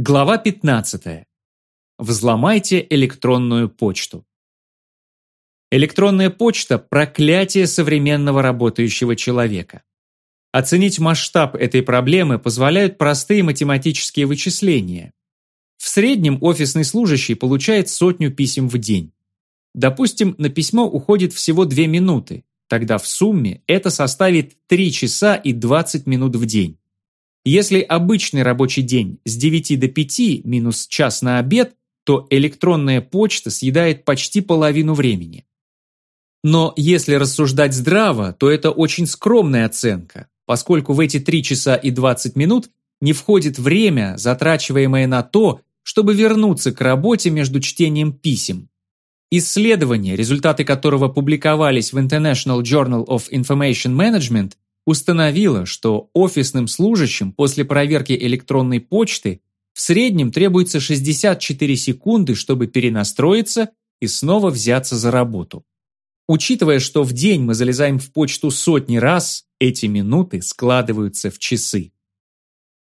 Глава 15. Взломайте электронную почту. Электронная почта – проклятие современного работающего человека. Оценить масштаб этой проблемы позволяют простые математические вычисления. В среднем офисный служащий получает сотню писем в день. Допустим, на письмо уходит всего 2 минуты, тогда в сумме это составит 3 часа и 20 минут в день. Если обычный рабочий день с 9 до 5 минус час на обед, то электронная почта съедает почти половину времени. Но если рассуждать здраво, то это очень скромная оценка, поскольку в эти 3 часа и 20 минут не входит время, затрачиваемое на то, чтобы вернуться к работе между чтением писем. Исследование, результаты которого публиковались в International Journal of Information Management, установила, что офисным служащим после проверки электронной почты в среднем требуется 64 секунды, чтобы перенастроиться и снова взяться за работу. Учитывая, что в день мы залезаем в почту сотни раз, эти минуты складываются в часы.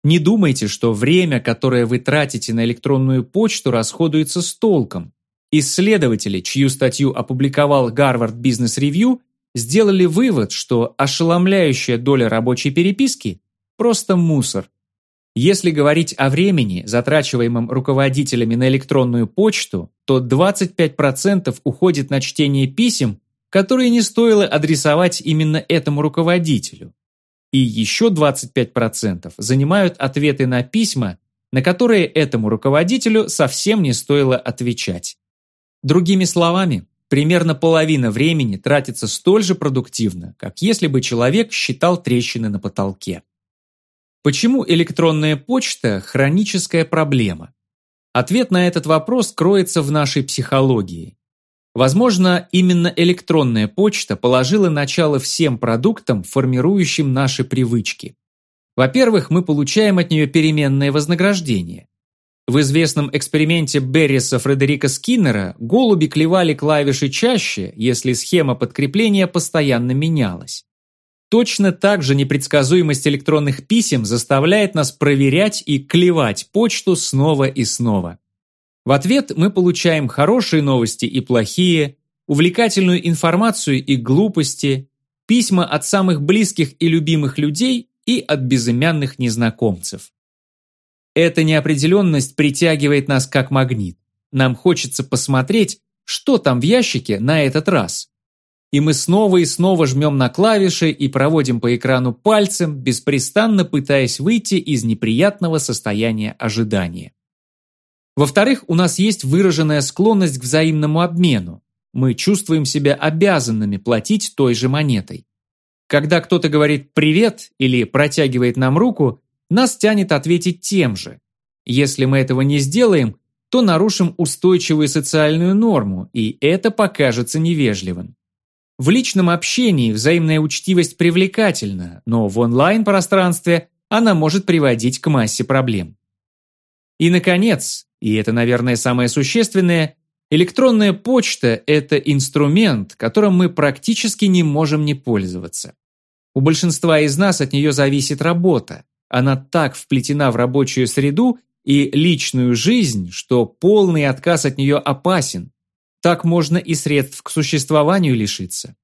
Не думайте, что время, которое вы тратите на электронную почту, расходуется с толком. Исследователи, чью статью опубликовал Harvard Business Review, сделали вывод, что ошеломляющая доля рабочей переписки – просто мусор. Если говорить о времени, затрачиваемом руководителями на электронную почту, то 25% уходит на чтение писем, которые не стоило адресовать именно этому руководителю. И еще 25% занимают ответы на письма, на которые этому руководителю совсем не стоило отвечать. Другими словами, примерно половина времени тратится столь же продуктивно, как если бы человек считал трещины на потолке. Почему электронная почта – хроническая проблема? Ответ на этот вопрос кроется в нашей психологии. Возможно, именно электронная почта положила начало всем продуктам, формирующим наши привычки. Во-первых, мы получаем от нее переменное вознаграждение. В известном эксперименте Берриса Фредерика Скиннера голуби клевали клавиши чаще, если схема подкрепления постоянно менялась. Точно так же непредсказуемость электронных писем заставляет нас проверять и клевать почту снова и снова. В ответ мы получаем хорошие новости и плохие, увлекательную информацию и глупости, письма от самых близких и любимых людей и от безымянных незнакомцев. Эта неопределенность притягивает нас как магнит. Нам хочется посмотреть, что там в ящике на этот раз. И мы снова и снова жмем на клавиши и проводим по экрану пальцем, беспрестанно пытаясь выйти из неприятного состояния ожидания. Во-вторых, у нас есть выраженная склонность к взаимному обмену. Мы чувствуем себя обязанными платить той же монетой. Когда кто-то говорит «привет» или протягивает нам руку, нас тянет ответить тем же. Если мы этого не сделаем, то нарушим устойчивую социальную норму, и это покажется невежливым. В личном общении взаимная учтивость привлекательна, но в онлайн-пространстве она может приводить к массе проблем. И, наконец, и это, наверное, самое существенное, электронная почта – это инструмент, которым мы практически не можем не пользоваться. У большинства из нас от нее зависит работа, она так вплетена в рабочую среду и личную жизнь, что полный отказ от нее опасен. Так можно и средств к существованию лишиться.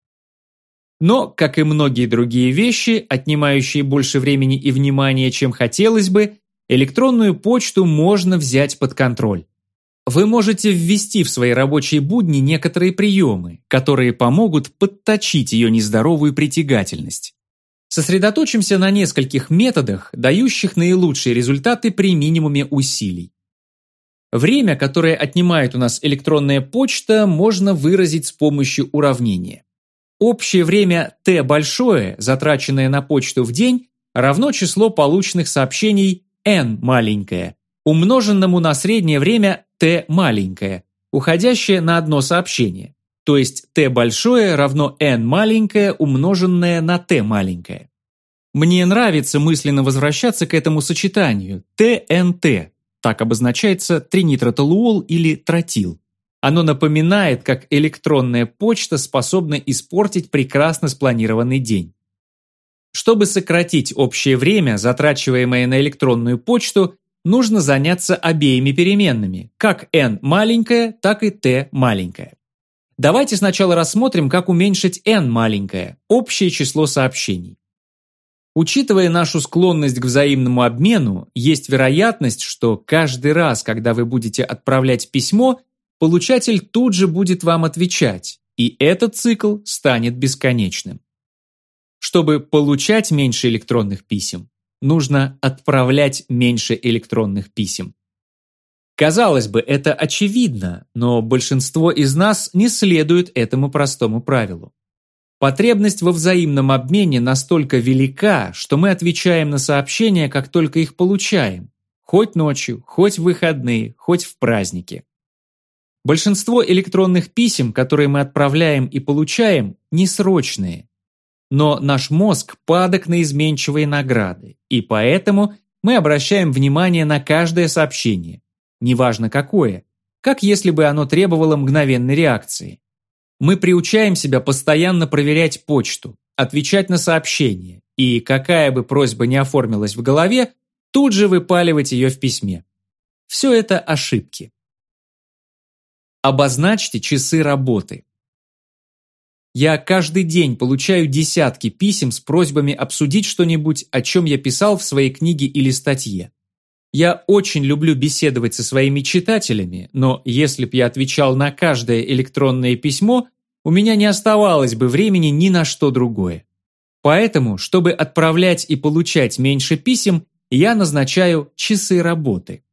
Но, как и многие другие вещи, отнимающие больше времени и внимания, чем хотелось бы, электронную почту можно взять под контроль. Вы можете ввести в свои рабочие будни некоторые приемы, которые помогут подточить ее нездоровую притягательность. Сосредоточимся на нескольких методах, дающих наилучшие результаты при минимуме усилий. Время, которое отнимает у нас электронная почта, можно выразить с помощью уравнения. Общее время t большое, затраченное на почту в день, равно число полученных сообщений n маленькое, умноженному на среднее время t маленькое, уходящее на одно сообщение то есть t большое равно n маленькое умноженное на t маленькое. Мне нравится мысленно возвращаться к этому сочетанию TNT, так обозначается тринитротолуол или тротил. Оно напоминает, как электронная почта способна испортить прекрасно спланированный день. Чтобы сократить общее время, затрачиваемое на электронную почту, нужно заняться обеими переменными, как n маленькая, так и t маленькая. Давайте сначала рассмотрим, как уменьшить n маленькое, общее число сообщений. Учитывая нашу склонность к взаимному обмену, есть вероятность, что каждый раз, когда вы будете отправлять письмо, получатель тут же будет вам отвечать, и этот цикл станет бесконечным. Чтобы получать меньше электронных писем, нужно отправлять меньше электронных писем. Казалось бы, это очевидно, но большинство из нас не следует этому простому правилу. Потребность во взаимном обмене настолько велика, что мы отвечаем на сообщения, как только их получаем. Хоть ночью, хоть в выходные, хоть в праздники. Большинство электронных писем, которые мы отправляем и получаем, несрочные. Но наш мозг падок на изменчивые награды, и поэтому мы обращаем внимание на каждое сообщение, неважно какое, как если бы оно требовало мгновенной реакции. Мы приучаем себя постоянно проверять почту, отвечать на сообщения, и какая бы просьба ни оформилась в голове, тут же выпаливать ее в письме. Все это ошибки. Обозначьте часы работы. Я каждый день получаю десятки писем с просьбами обсудить что-нибудь, о чем я писал в своей книге или статье. Я очень люблю беседовать со своими читателями, но если б я отвечал на каждое электронное письмо, у меня не оставалось бы времени ни на что другое. Поэтому, чтобы отправлять и получать меньше писем, я назначаю часы работы.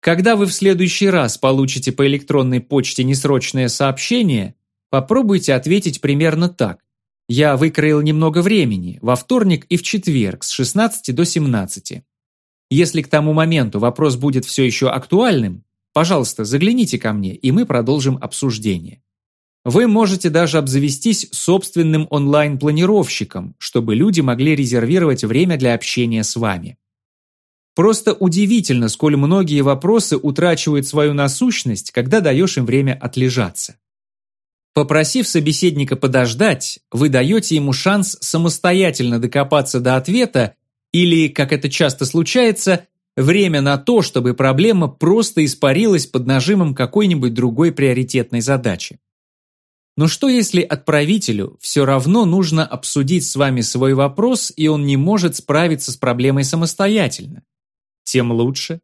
Когда вы в следующий раз получите по электронной почте несрочное сообщение, попробуйте ответить примерно так. Я выкроил немного времени, во вторник и в четверг с 16 до 17. Если к тому моменту вопрос будет все еще актуальным, пожалуйста, загляните ко мне, и мы продолжим обсуждение. Вы можете даже обзавестись собственным онлайн-планировщиком, чтобы люди могли резервировать время для общения с вами. Просто удивительно, сколь многие вопросы утрачивают свою насущность, когда даешь им время отлежаться. Попросив собеседника подождать, вы даете ему шанс самостоятельно докопаться до ответа или, как это часто случается, время на то, чтобы проблема просто испарилась под нажимом какой-нибудь другой приоритетной задачи. Но что если отправителю все равно нужно обсудить с вами свой вопрос, и он не может справиться с проблемой самостоятельно? Тем лучше.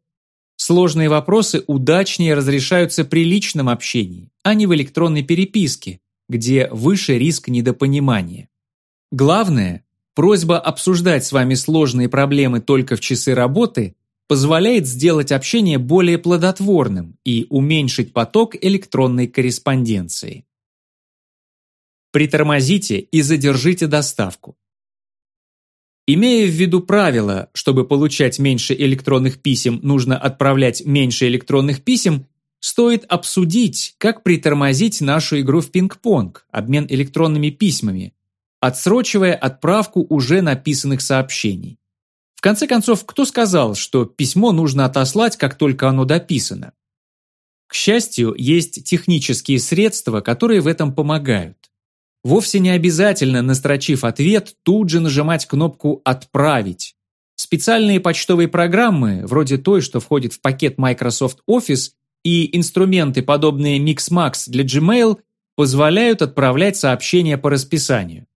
Сложные вопросы удачнее разрешаются при личном общении, а не в электронной переписке, где выше риск недопонимания. Главное, Просьба обсуждать с вами сложные проблемы только в часы работы позволяет сделать общение более плодотворным и уменьшить поток электронной корреспонденции. Притормозите и задержите доставку. Имея в виду правило, чтобы получать меньше электронных писем, нужно отправлять меньше электронных писем, стоит обсудить, как притормозить нашу игру в пинг-понг, обмен электронными письмами, отсрочивая отправку уже написанных сообщений. В конце концов, кто сказал, что письмо нужно отослать, как только оно дописано? К счастью, есть технические средства, которые в этом помогают. Вовсе не обязательно, настрочив ответ, тут же нажимать кнопку «Отправить». Специальные почтовые программы, вроде той, что входит в пакет Microsoft Office, и инструменты, подобные MixMax для Gmail, позволяют отправлять сообщения по расписанию.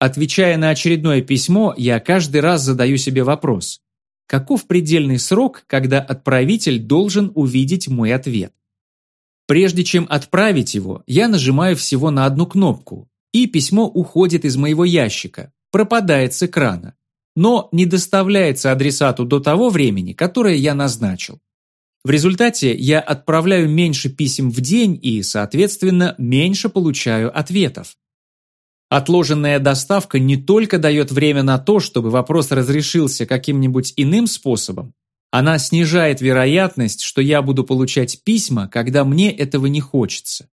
Отвечая на очередное письмо, я каждый раз задаю себе вопрос. Каков предельный срок, когда отправитель должен увидеть мой ответ? Прежде чем отправить его, я нажимаю всего на одну кнопку, и письмо уходит из моего ящика, пропадает с экрана, но не доставляется адресату до того времени, которое я назначил. В результате я отправляю меньше писем в день и, соответственно, меньше получаю ответов. Отложенная доставка не только дает время на то, чтобы вопрос разрешился каким-нибудь иным способом, она снижает вероятность, что я буду получать письма, когда мне этого не хочется.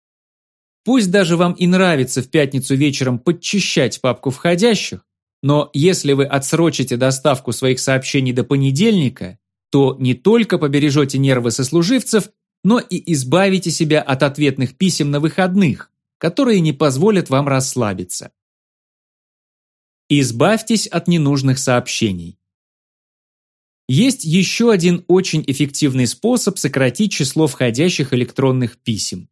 Пусть даже вам и нравится в пятницу вечером подчищать папку входящих, но если вы отсрочите доставку своих сообщений до понедельника, то не только побережете нервы сослуживцев, но и избавите себя от ответных писем на выходных, которые не позволят вам расслабиться. Избавьтесь от ненужных сообщений. Есть еще один очень эффективный способ сократить число входящих электронных писем.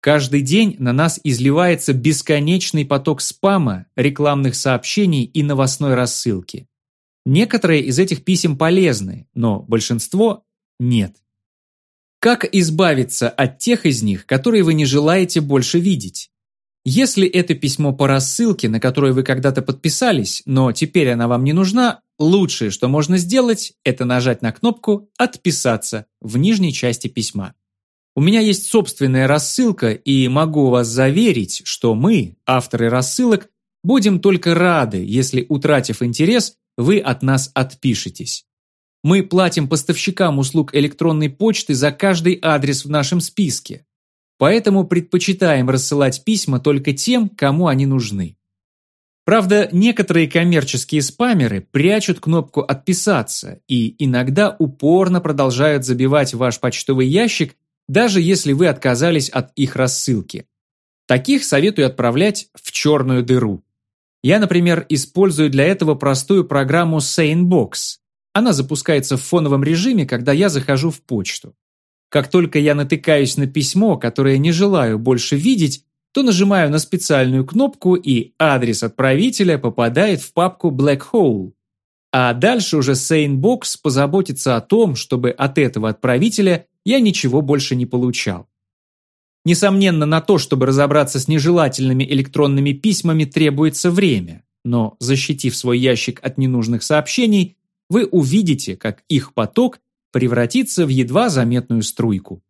Каждый день на нас изливается бесконечный поток спама, рекламных сообщений и новостной рассылки. Некоторые из этих писем полезны, но большинство – нет. Как избавиться от тех из них, которые вы не желаете больше видеть? Если это письмо по рассылке, на которую вы когда-то подписались, но теперь она вам не нужна, лучшее, что можно сделать, это нажать на кнопку «Отписаться» в нижней части письма. У меня есть собственная рассылка, и могу вас заверить, что мы, авторы рассылок, будем только рады, если, утратив интерес, вы от нас отпишетесь. Мы платим поставщикам услуг электронной почты за каждый адрес в нашем списке. Поэтому предпочитаем рассылать письма только тем, кому они нужны. Правда, некоторые коммерческие спамеры прячут кнопку «Отписаться» и иногда упорно продолжают забивать ваш почтовый ящик, даже если вы отказались от их рассылки. Таких советую отправлять в черную дыру. Я, например, использую для этого простую программу Sanebox. Она запускается в фоновом режиме, когда я захожу в почту. Как только я натыкаюсь на письмо, которое не желаю больше видеть, то нажимаю на специальную кнопку и адрес отправителя попадает в папку Black Hole. А дальше уже Sanebox позаботится о том, чтобы от этого отправителя я ничего больше не получал. Несомненно, на то, чтобы разобраться с нежелательными электронными письмами, требуется время, но защитив свой ящик от ненужных сообщений, вы увидите, как их поток превратится в едва заметную струйку.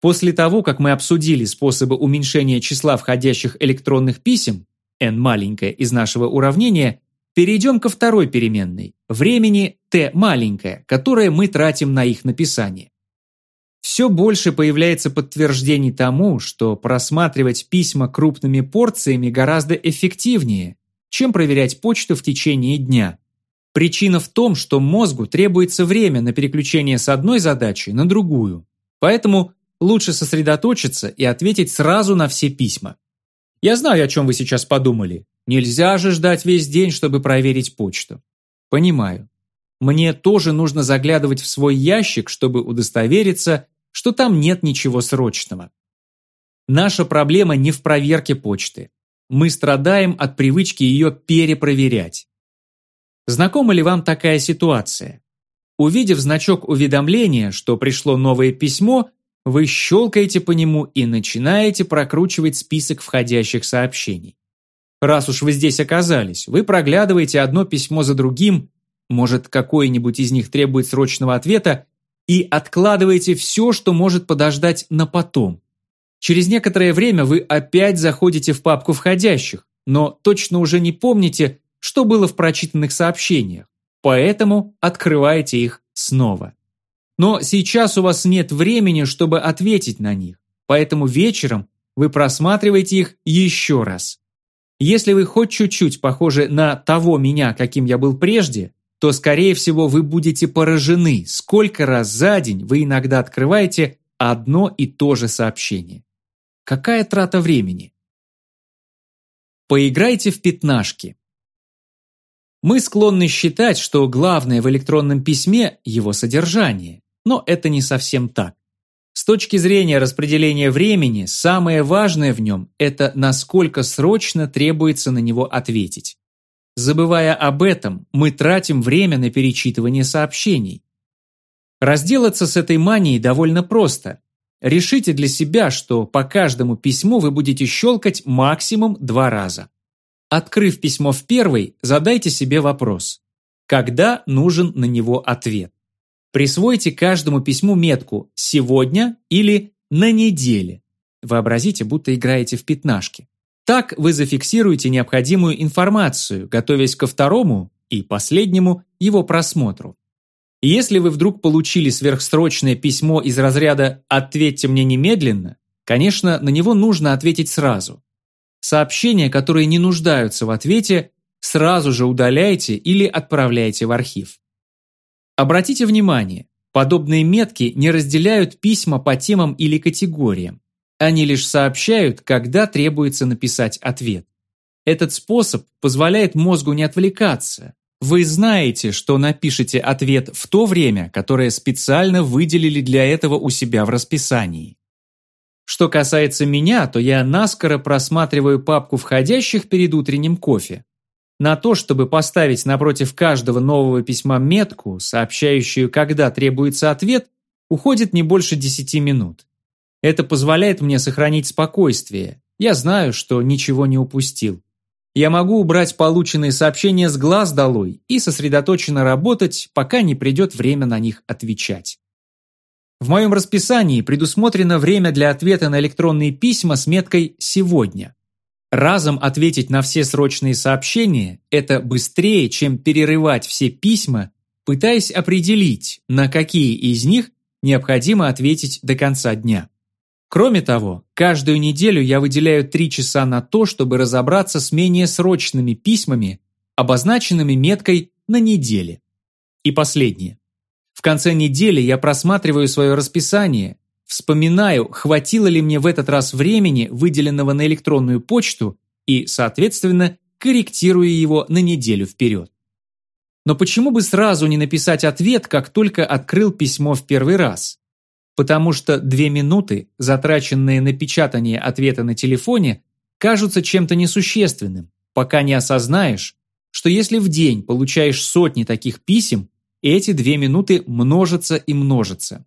После того, как мы обсудили способы уменьшения числа входящих электронных писем, n маленькое из нашего уравнения, перейдем ко второй переменной – времени t маленькое, которое мы тратим на их написание. Все больше появляется подтверждений тому, что просматривать письма крупными порциями гораздо эффективнее, чем проверять почту в течение дня. Причина в том, что мозгу требуется время на переключение с одной задачи на другую. Поэтому лучше сосредоточиться и ответить сразу на все письма. Я знаю, о чем вы сейчас подумали. Нельзя же ждать весь день, чтобы проверить почту. Понимаю. Мне тоже нужно заглядывать в свой ящик, чтобы удостовериться, что там нет ничего срочного. Наша проблема не в проверке почты. Мы страдаем от привычки ее перепроверять. Знакома ли вам такая ситуация? Увидев значок уведомления, что пришло новое письмо, вы щелкаете по нему и начинаете прокручивать список входящих сообщений. Раз уж вы здесь оказались, вы проглядываете одно письмо за другим, может, какое-нибудь из них требует срочного ответа, и откладываете все, что может подождать на потом. Через некоторое время вы опять заходите в папку входящих, но точно уже не помните, что было в прочитанных сообщениях, поэтому открываете их снова. Но сейчас у вас нет времени, чтобы ответить на них, поэтому вечером вы просматриваете их еще раз. Если вы хоть чуть-чуть похожи на того меня, каким я был прежде, то, скорее всего, вы будете поражены, сколько раз за день вы иногда открываете одно и то же сообщение. Какая трата времени? Поиграйте в пятнашки. Мы склонны считать, что главное в электронном письме – его содержание, но это не совсем так. С точки зрения распределения времени, самое важное в нем – это насколько срочно требуется на него ответить. Забывая об этом, мы тратим время на перечитывание сообщений. Разделаться с этой манией довольно просто. Решите для себя, что по каждому письму вы будете щелкать максимум два раза. Открыв письмо в первый, задайте себе вопрос. Когда нужен на него ответ? Присвойте каждому письму метку «сегодня» или «на неделе». Вообразите, будто играете в пятнашки. Так вы зафиксируете необходимую информацию, готовясь ко второму и последнему его просмотру. Если вы вдруг получили сверхсрочное письмо из разряда «ответьте мне немедленно», конечно, на него нужно ответить сразу. Сообщения, которые не нуждаются в ответе, сразу же удаляйте или отправляйте в архив. Обратите внимание, подобные метки не разделяют письма по темам или категориям. Они лишь сообщают, когда требуется написать ответ. Этот способ позволяет мозгу не отвлекаться, Вы знаете, что напишите ответ в то время, которое специально выделили для этого у себя в расписании. Что касается меня, то я наскоро просматриваю папку входящих перед утренним кофе. На то, чтобы поставить напротив каждого нового письма метку, сообщающую, когда требуется ответ, уходит не больше 10 минут. Это позволяет мне сохранить спокойствие. Я знаю, что ничего не упустил. Я могу убрать полученные сообщения с глаз долой и сосредоточенно работать, пока не придет время на них отвечать. В моем расписании предусмотрено время для ответа на электронные письма с меткой «Сегодня». Разом ответить на все срочные сообщения – это быстрее, чем перерывать все письма, пытаясь определить, на какие из них необходимо ответить до конца дня. Кроме того, каждую неделю я выделяю 3 часа на то, чтобы разобраться с менее срочными письмами, обозначенными меткой «на неделе». И последнее. В конце недели я просматриваю свое расписание, вспоминаю, хватило ли мне в этот раз времени, выделенного на электронную почту, и, соответственно, корректирую его на неделю вперед. Но почему бы сразу не написать ответ, как только открыл письмо в первый раз? Потому что две минуты, затраченные на печатание ответа на телефоне, кажутся чем-то несущественным, пока не осознаешь, что если в день получаешь сотни таких писем, эти две минуты множатся и множатся.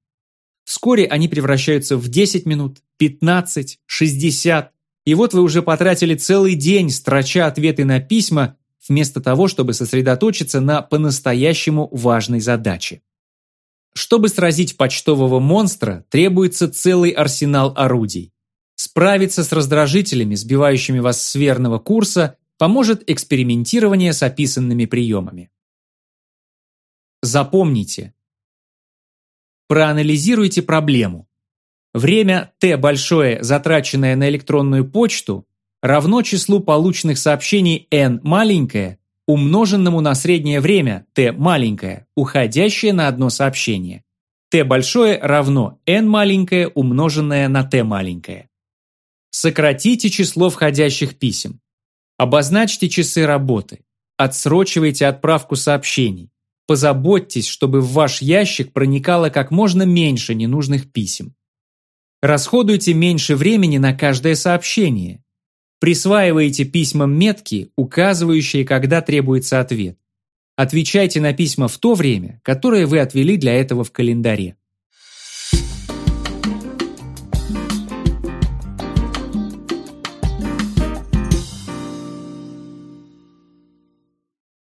Вскоре они превращаются в 10 минут, 15, 60, и вот вы уже потратили целый день, строча ответы на письма, вместо того, чтобы сосредоточиться на по-настоящему важной задаче. Чтобы сразить почтового монстра, требуется целый арсенал орудий. Справиться с раздражителями, сбивающими вас с верного курса, поможет экспериментирование с описанными приемами. Запомните. Проанализируйте проблему. Время t большое, затраченное на электронную почту, равно числу полученных сообщений n маленькое, умноженному на среднее время t маленькое, уходящее на одно сообщение. t большое равно n маленькое, умноженное на t маленькое. Сократите число входящих писем. Обозначьте часы работы. Отсрочивайте отправку сообщений. Позаботьтесь, чтобы в ваш ящик проникало как можно меньше ненужных писем. Расходуйте меньше времени на каждое сообщение. Присваивайте письмам метки, указывающие, когда требуется ответ. Отвечайте на письма в то время, которое вы отвели для этого в календаре.